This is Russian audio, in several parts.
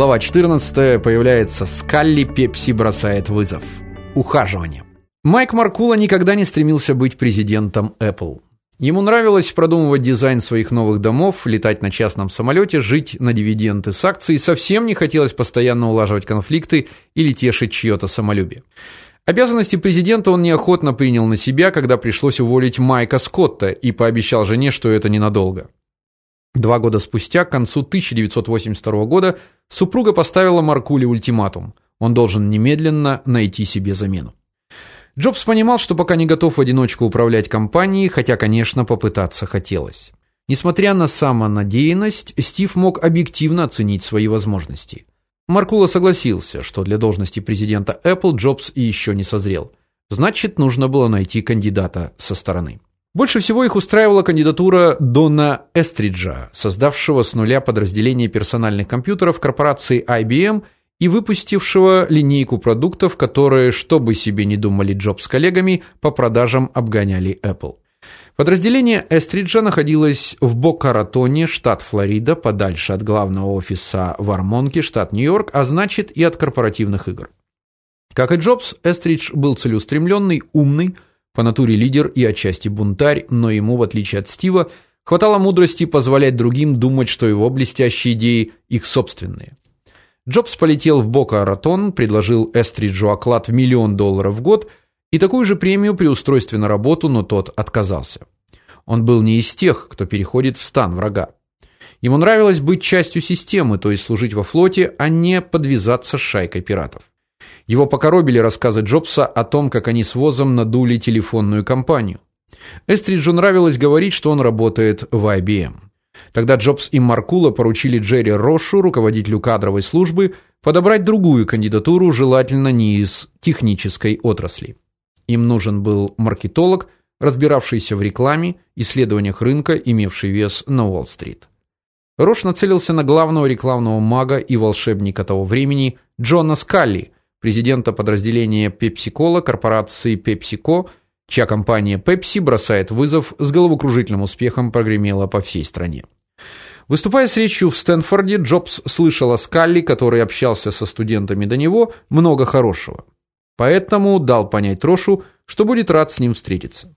Глава 14. Появляется Скалли, Пепси бросает вызов. Ухаживание. Майк Маркула никогда не стремился быть президентом Apple. Ему нравилось продумывать дизайн своих новых домов, летать на частном самолете, жить на дивиденды с акций, совсем не хотелось постоянно улаживать конфликты или тешить чье-то самолюбие. Обязанности президента он неохотно принял на себя, когда пришлось уволить Майка Скотта и пообещал жене, что это ненадолго. Два года спустя, к концу 1982 года, супруга поставила Маркуле ультиматум. Он должен немедленно найти себе замену. Джобс понимал, что пока не готов в одиночку управлять компанией, хотя, конечно, попытаться хотелось. Несмотря на самонадеянность, Стив мог объективно оценить свои возможности. Маркула согласился, что для должности президента Apple Джобс еще не созрел. Значит, нужно было найти кандидата со стороны. Больше всего их устраивала кандидатура Дона Эстриджа, создавшего с нуля подразделение персональных компьютеров корпорации IBM и выпустившего линейку продуктов, которые, что бы себе ни думали Джобс коллегами, по продажам обгоняли Apple. Подразделение Эстриджа находилось в Бока-Ратоне, штат Флорида, подальше от главного офиса в Армонке, штат Нью-Йорк, а значит и от корпоративных игр. Как и Джобс, Эстридж был целеустремленный, умный, по натуре лидер и отчасти бунтарь, но ему, в отличие от Стива, хватало мудрости позволять другим думать, что его блестящие идеи их собственные. Джобс полетел в Бока-Ратон, предложил Эстриджу оклад в миллион долларов в год и такую же премию при устройстве на работу, но тот отказался. Он был не из тех, кто переходит в стан врага. Ему нравилось быть частью системы, то есть служить во флоте, а не подвязаться с шайкой пиратов. Его покоробили рассказы Джобса о том, как они с Возом надули телефонную компанию. Эстриджу нравилось говорить, что он работает в IBM. Тогда Джобс и Маркула поручили Джерри Рошу, руководителю кадровой службы, подобрать другую кандидатуру, желательно не из технической отрасли. Им нужен был маркетолог, разбиравшийся в рекламе, исследованиях рынка, имевший вес на Уолл-стрит. Рош нацелился на главного рекламного мага и волшебника того времени Джона Скалли, президента подразделения PepsiCola корпорации PepsiCo, чья компания Pepsi бросает вызов с головокружительным успехом прогремела по всей стране. Выступая с речью в Стэнфорде, Джобс слышал о Скалли, который общался со студентами до него, много хорошего. Поэтому дал понять Рошу, что будет рад с ним встретиться.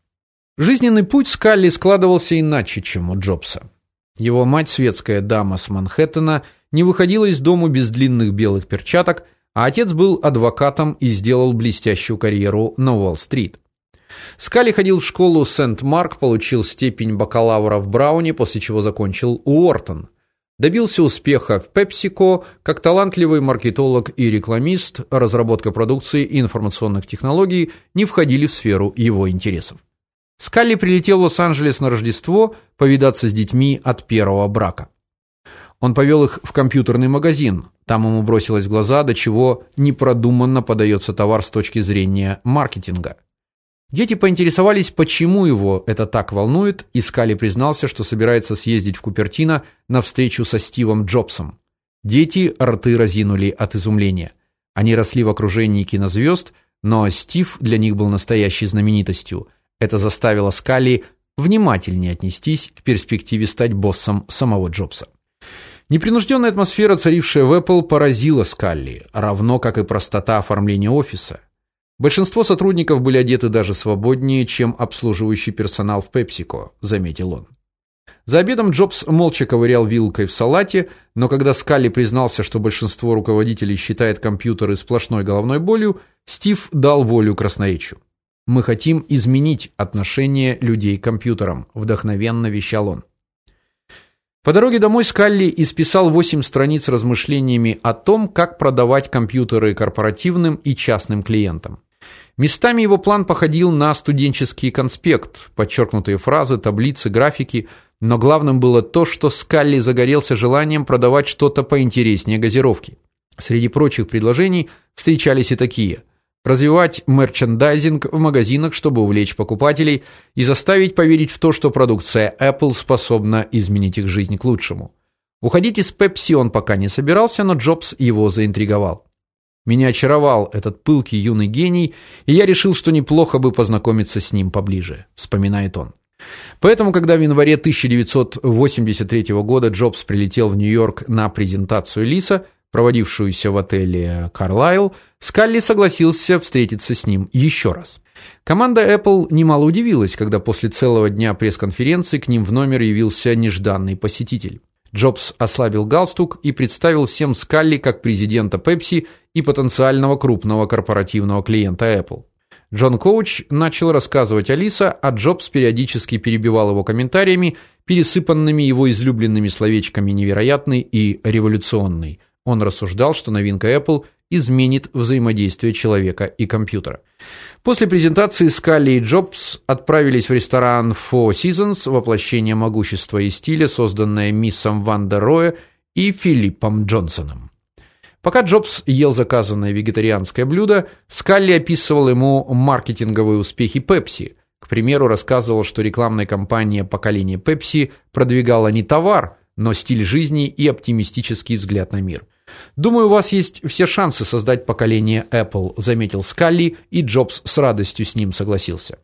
Жизненный путь Скалли складывался иначе, чем у Джобса. Его мать, светская дама с Манхэттена, не выходила из дома без длинных белых перчаток, а отец был адвокатом и сделал блестящую карьеру на Уолл-стрит. Скали ходил в школу Сент-Марк, получил степень бакалавра в Брауне, после чего закончил Уортон. Добился успеха в PepsiCo как талантливый маркетолог и рекламист, разработка продукции и информационных технологий не входили в сферу его интересов. Скалли прилетел в Лос-Анджелес на Рождество повидаться с детьми от первого брака. Он повел их в компьютерный магазин. Там ему бросилось в глаза, до чего непродуманно подается товар с точки зрения маркетинга. Дети поинтересовались, почему его это так волнует, и Скали признался, что собирается съездить в Купертино на встречу со Стивом Джобсом. Дети рты разинули от изумления. Они росли в окружении кинозвезд, но Стив для них был настоящей знаменитостью. Это заставило Скали внимательнее отнестись к перспективе стать боссом самого Джобса. Непринужденная атмосфера, царившая в Apple, поразила Скалли, равно как и простота оформления офиса. Большинство сотрудников были одеты даже свободнее, чем обслуживающий персонал в PepsiCo, заметил он. За обедом Джобс молча ковырял вилкой в салате, но когда Скалли признался, что большинство руководителей считает компьютеры сплошной головной болью, Стив дал волю красноречию. Мы хотим изменить отношение людей к компьютерам, вдохновенно вещал он. По дороге домой Скалли исписал 8 страниц размышлениями о том, как продавать компьютеры корпоративным и частным клиентам. Местами его план походил на студенческий конспект, подчеркнутые фразы, таблицы, графики, но главным было то, что Скалли загорелся желанием продавать что-то поинтереснее газировки. Среди прочих предложений встречались и такие: развивать мерчендайзинг в магазинах, чтобы увлечь покупателей и заставить поверить в то, что продукция Apple способна изменить их жизнь к лучшему. Уходить из Pepsi он пока не собирался, но Джобс его заинтриговал. Меня очаровал этот пылкий юный гений, и я решил, что неплохо бы познакомиться с ним поближе, вспоминает он. Поэтому, когда в январе 1983 года Джобс прилетел в Нью-Йорк на презентацию Лиса, проводившуюся в отеле Carlyle, Скалли согласился встретиться с ним еще раз. Команда Apple немало удивилась, когда после целого дня пресс-конференции к ним в номер явился нежданный посетитель. Джобс ослабил галстук и представил всем Скалли как президента Pepsi и потенциального крупного корпоративного клиента Apple. Джон Коуч начал рассказывать о Лиса, а Джобс периодически перебивал его комментариями, пересыпанными его излюбленными словечками невероятный и революционный. Он рассуждал, что новинка Apple изменит взаимодействие человека и компьютера. После презентации Скалли и Джобс отправились в ресторан Four Seasons, воплощение могущества и стиля, созданное миссом Ван и Филиппом Джонсоном. Пока Джобс ел заказанное вегетарианское блюдо, Скалли описывал ему маркетинговые успехи Pepsi. К примеру, рассказывал, что рекламная кампания поколения Pepsi продвигала не товар, но стиль жизни и оптимистический взгляд на мир. Думаю, у вас есть все шансы создать поколение Apple, заметил Скалли, и Джобс с радостью с ним согласился.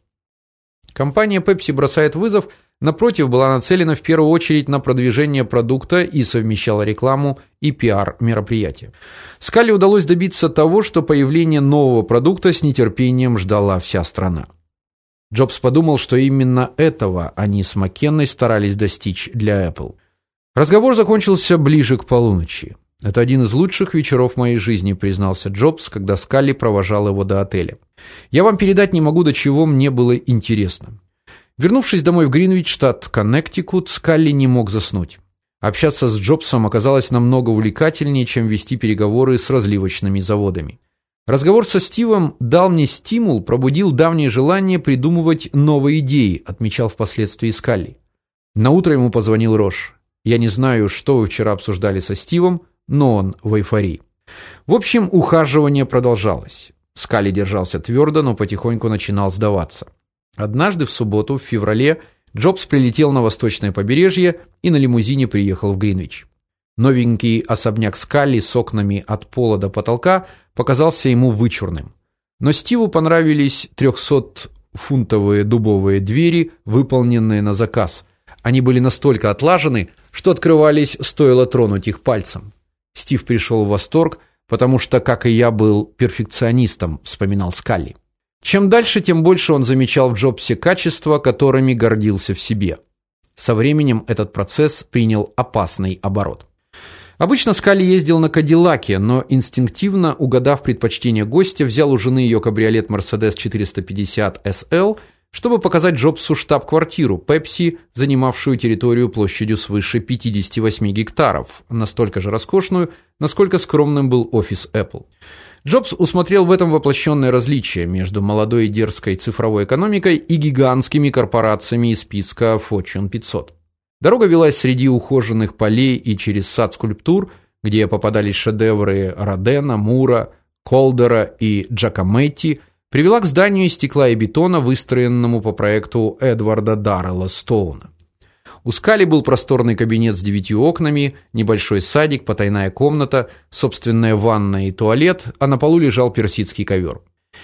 Компания Pepsi бросает вызов, напротив, была нацелена в первую очередь на продвижение продукта и совмещала рекламу и пиар мероприятия. Скалли удалось добиться того, что появление нового продукта с нетерпением ждала вся страна. Джобс подумал, что именно этого они с Маккенной старались достичь для Apple. Разговор закончился ближе к полуночи. Это один из лучших вечеров моей жизни, признался Джобс, когда Скалли провожал его до отеля. Я вам передать не могу, до чего мне было интересно. Вернувшись домой в Гринвич, штат Коннектикут, Скалли не мог заснуть. Общаться с Джобсом оказалось намного увлекательнее, чем вести переговоры с разливочными заводами. Разговор со Стивом дал мне стимул, пробудил давнее желание придумывать новые идеи, отмечал впоследствии Скалли. На утро ему позвонил Рош. Я не знаю, что вы вчера обсуждали со Стивом, но он в эйфории. В общем, ухаживание продолжалось. Скали держался твердо, но потихоньку начинал сдаваться. Однажды в субботу, в феврале, Джобс прилетел на восточное побережье и на лимузине приехал в Гринвич. Новенький особняк Скалли с окнами от пола до потолка показался ему вычурным. Но Стиву понравились 300-фунтовые дубовые двери, выполненные на заказ. Они были настолько отлажены, что открывались, стоило тронуть их пальцем. Стив пришел в восторг, потому что, как и я, был перфекционистом, вспоминал Скалли. Чем дальше, тем больше он замечал в Джобсе качества, которыми гордился в себе. Со временем этот процесс принял опасный оборот. Обычно Скалли ездил на Кадиллаке, но инстинктивно, угадав предпочтение гостя, взял у жены ее кабриолет Mercedes 450 SL чтобы показать Джобсу штаб-квартиру Pepsi, занимавшую территорию площадью свыше 58 гектаров, настолько же роскошную, насколько скромным был офис Apple. Джобс усмотрел в этом воплощенное различие между молодой и дерзкой цифровой экономикой и гигантскими корпорациями из списка Fortune 500. Дорога велась среди ухоженных полей и через сад скульптур, где попадались шедевры Родена, Мура, Колдера и Джакометти, привела к зданию из стекла и бетона, выстроенному по проекту Эдварда Даррелла Стоуна. У Скали был просторный кабинет с девятью окнами, небольшой садик, потайная комната, собственная ванная и туалет, а на полу лежал персидский ковер.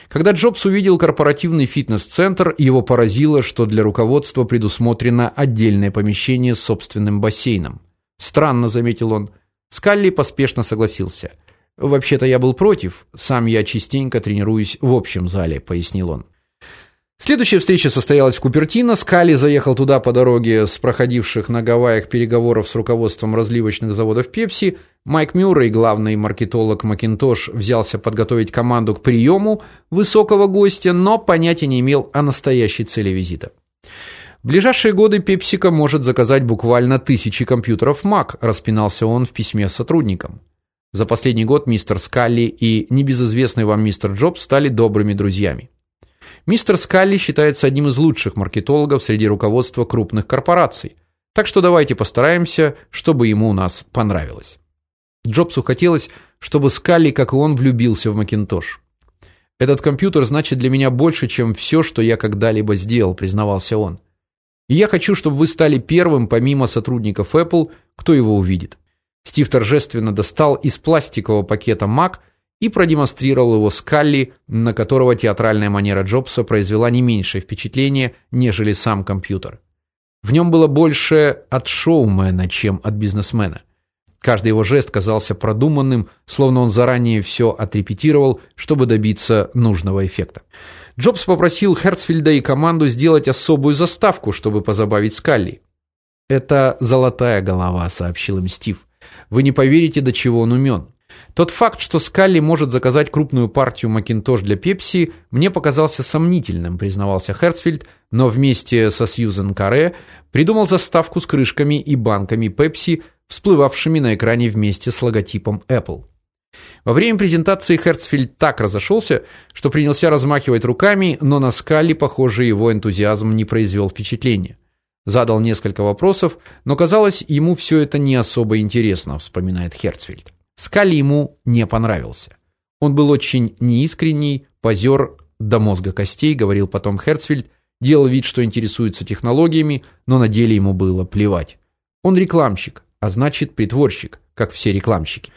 Когда Джобс увидел корпоративный фитнес-центр, его поразило, что для руководства предусмотрено отдельное помещение с собственным бассейном. Странно, заметил он. Скалли поспешно согласился – Вообще-то я был против, сам я частенько тренируюсь в общем зале, пояснил он. Следующая встреча состоялась в Купертино. Скали заехал туда по дороге с проходивших на Гавайях переговоров с руководством разливочных заводов Pepsi. Майк Мюррей, главный маркетолог Macintosh, взялся подготовить команду к приему высокого гостя, но понятия не имел о настоящей цели визита. В ближайшие годы PepsiCo может заказать буквально тысячи компьютеров Mac, распинался он в письме сотрудникам. За последний год мистер Скалли и небезызвестный вам мистер Джобс стали добрыми друзьями. Мистер Скалли считается одним из лучших маркетологов среди руководства крупных корпораций. Так что давайте постараемся, чтобы ему у нас понравилось. Джобсу хотелось, чтобы Скалли, как и он, влюбился в Macintosh. Этот компьютер значит для меня больше, чем все, что я когда-либо сделал, признавался он. И я хочу, чтобы вы стали первым помимо сотрудников Apple, кто его увидит. Стив торжественно достал из пластикового пакета Mac и продемонстрировал его Скалли, на которого театральная манера Джобса произвела не меньшее впечатление, нежели сам компьютер. В нем было больше от шоумена, чем от бизнесмена. Каждый его жест казался продуманным, словно он заранее все отрепетировал, чтобы добиться нужного эффекта. Джобс попросил Херцфельда и команду сделать особую заставку, чтобы позабавить Скалли. Это золотая голова, сообщил им Стив. Вы не поверите, до чего он умен. Тот факт, что Скалли может заказать крупную партию Макинтош для Пепси, мне показался сомнительным, признавался Херцфельд, но вместе со Сьюзен Каре придумал заставку с крышками и банками Пепси, всплывавшими на экране вместе с логотипом Apple. Во время презентации Херцфельд так разошелся, что принялся размахивать руками, но на Скалли, похоже, его энтузиазм не произвел впечатления. Задал несколько вопросов, но казалось, ему все это не особо интересно, вспоминает Херцфельд. Скалли ему не понравился. Он был очень неискренний, позер до мозга костей, говорил потом Херцфельд, делал вид, что интересуется технологиями, но на деле ему было плевать. Он рекламщик, а значит, притворщик, как все рекламщики.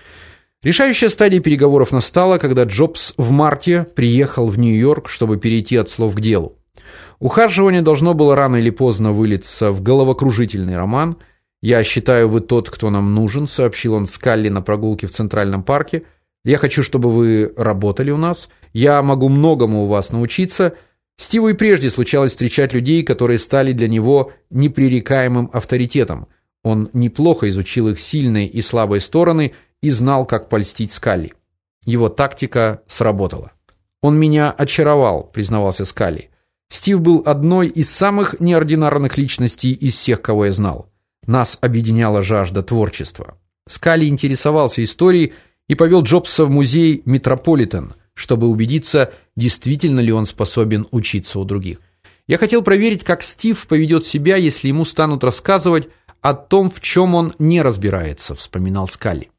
Решающая стадия переговоров настала, когда Джобс в марте приехал в Нью-Йорк, чтобы перейти от слов к делу. Ухаживание должно было рано или поздно вылиться в головокружительный роман. Я считаю, вы тот, кто нам нужен, сообщил он Скалли на прогулке в Центральном парке. Я хочу, чтобы вы работали у нас. Я могу многому у вас научиться. Стиву и прежде случалось встречать людей, которые стали для него непререкаемым авторитетом. Он неплохо изучил их сильные и слабые стороны и знал, как польстить Скалли. Его тактика сработала. Он меня очаровал, признавался Скалли. Стив был одной из самых неординарных личностей из всех, кого я знал. Нас объединяла жажда творчества. Скалли интересовался историей и повел Джобса в музей Метрополитен, чтобы убедиться, действительно ли он способен учиться у других. Я хотел проверить, как Стив поведет себя, если ему станут рассказывать о том, в чем он не разбирается, вспоминал Скалли.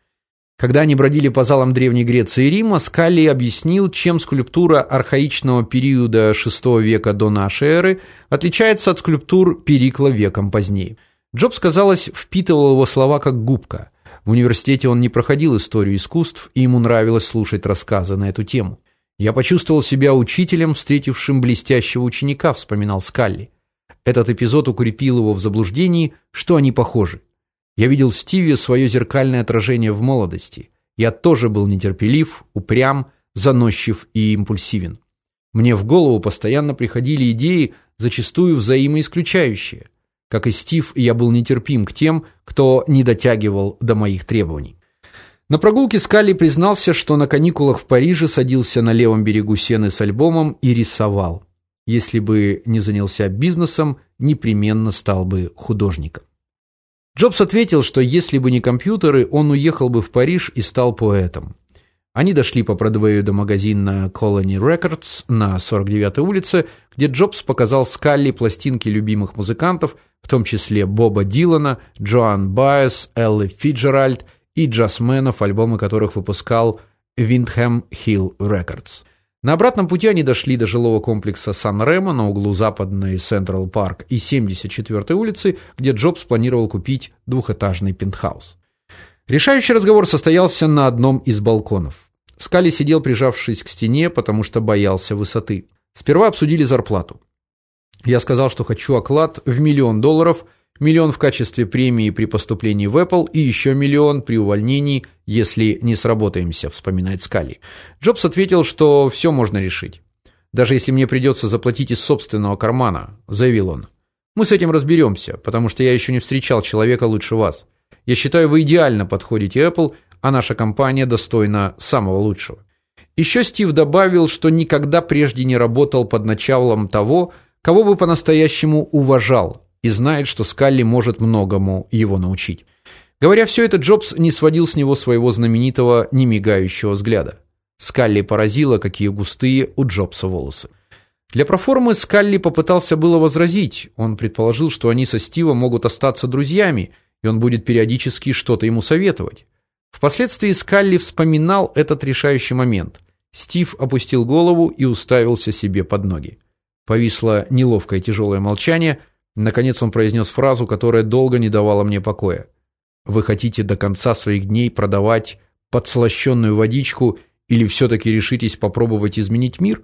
Когда они бродили по залам Древней Греции и Рима, Скалли объяснил, чем скульптура архаичного периода VI века до нашей эры отличается от скульптур Перикла веком позднее. Джобс, казалось, впитывал его слова как губка. В университете он не проходил историю искусств, и ему нравилось слушать рассказы на эту тему. Я почувствовал себя учителем, встретившим блестящего ученика, вспоминал Скалли. Этот эпизод укрепил его в заблуждении, что они похожи. Я видел в Стиве свое зеркальное отражение в молодости. Я тоже был нетерпелив, упрям, заносчив и импульсивен. Мне в голову постоянно приходили идеи, зачастую взаимоисключающие. Как и Стив, я был нетерпим к тем, кто не дотягивал до моих требований. На прогулке Скалли признался, что на каникулах в Париже садился на левом берегу Сены с альбомом и рисовал. Если бы не занялся бизнесом, непременно стал бы художником. Джобс ответил, что если бы не компьютеры, он уехал бы в Париж и стал поэтом. Они дошли по Бродвею до магазина Colony Records на 49-й улице, где Джобс показал Скалли пластинки любимых музыкантов, в том числе Боба Дилана, Джоан Байес, Эллы Фицджеральд и джазменов, альбомы которых выпускал Windham Hill Records. На обратном пути они дошли до жилого комплекса Сан-Ремо на углу Западной Централ Парк и 74-й улицы, где Джобс планировал купить двухэтажный пентхаус. Решающий разговор состоялся на одном из балконов. Скали сидел, прижавшись к стене, потому что боялся высоты. Сперва обсудили зарплату. Я сказал, что хочу оклад в миллион долларов – миллион в качестве премии при поступлении в Apple и еще миллион при увольнении, если не сработаемся, вспоминает Скали. Джобс ответил, что все можно решить. Даже если мне придется заплатить из собственного кармана, заявил он. Мы с этим разберемся, потому что я еще не встречал человека лучше вас. Я считаю, вы идеально подходите Apple, а наша компания достойна самого лучшего. Еще Стив добавил, что никогда прежде не работал под началом того, кого бы по-настоящему уважал, и знает, что Скалли может многому его научить. Говоря все это, Джобс не сводил с него своего знаменитого немигающего взгляда. Скалли поразило, какие густые у Джобса волосы. Для проформы Скалли попытался было возразить. Он предположил, что они со Стивом могут остаться друзьями, и он будет периодически что-то ему советовать. Впоследствии Скалли вспоминал этот решающий момент. Стив опустил голову и уставился себе под ноги. Повисло неловкое тяжелое молчание, Наконец он произнес фразу, которая долго не давала мне покоя. Вы хотите до конца своих дней продавать подслащенную водичку или все таки решитесь попробовать изменить мир?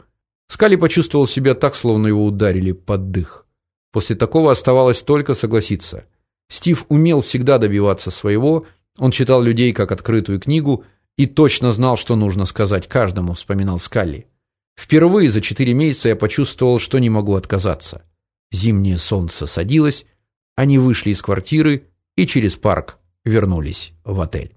Скали почувствовал себя так, словно его ударили под дых. После такого оставалось только согласиться. Стив умел всегда добиваться своего, Он читал людей как открытую книгу и точно знал, что нужно сказать каждому, вспоминал Скалли. Впервые за четыре месяца я почувствовал, что не могу отказаться. Зимнее солнце садилось, они вышли из квартиры и через парк вернулись в отель.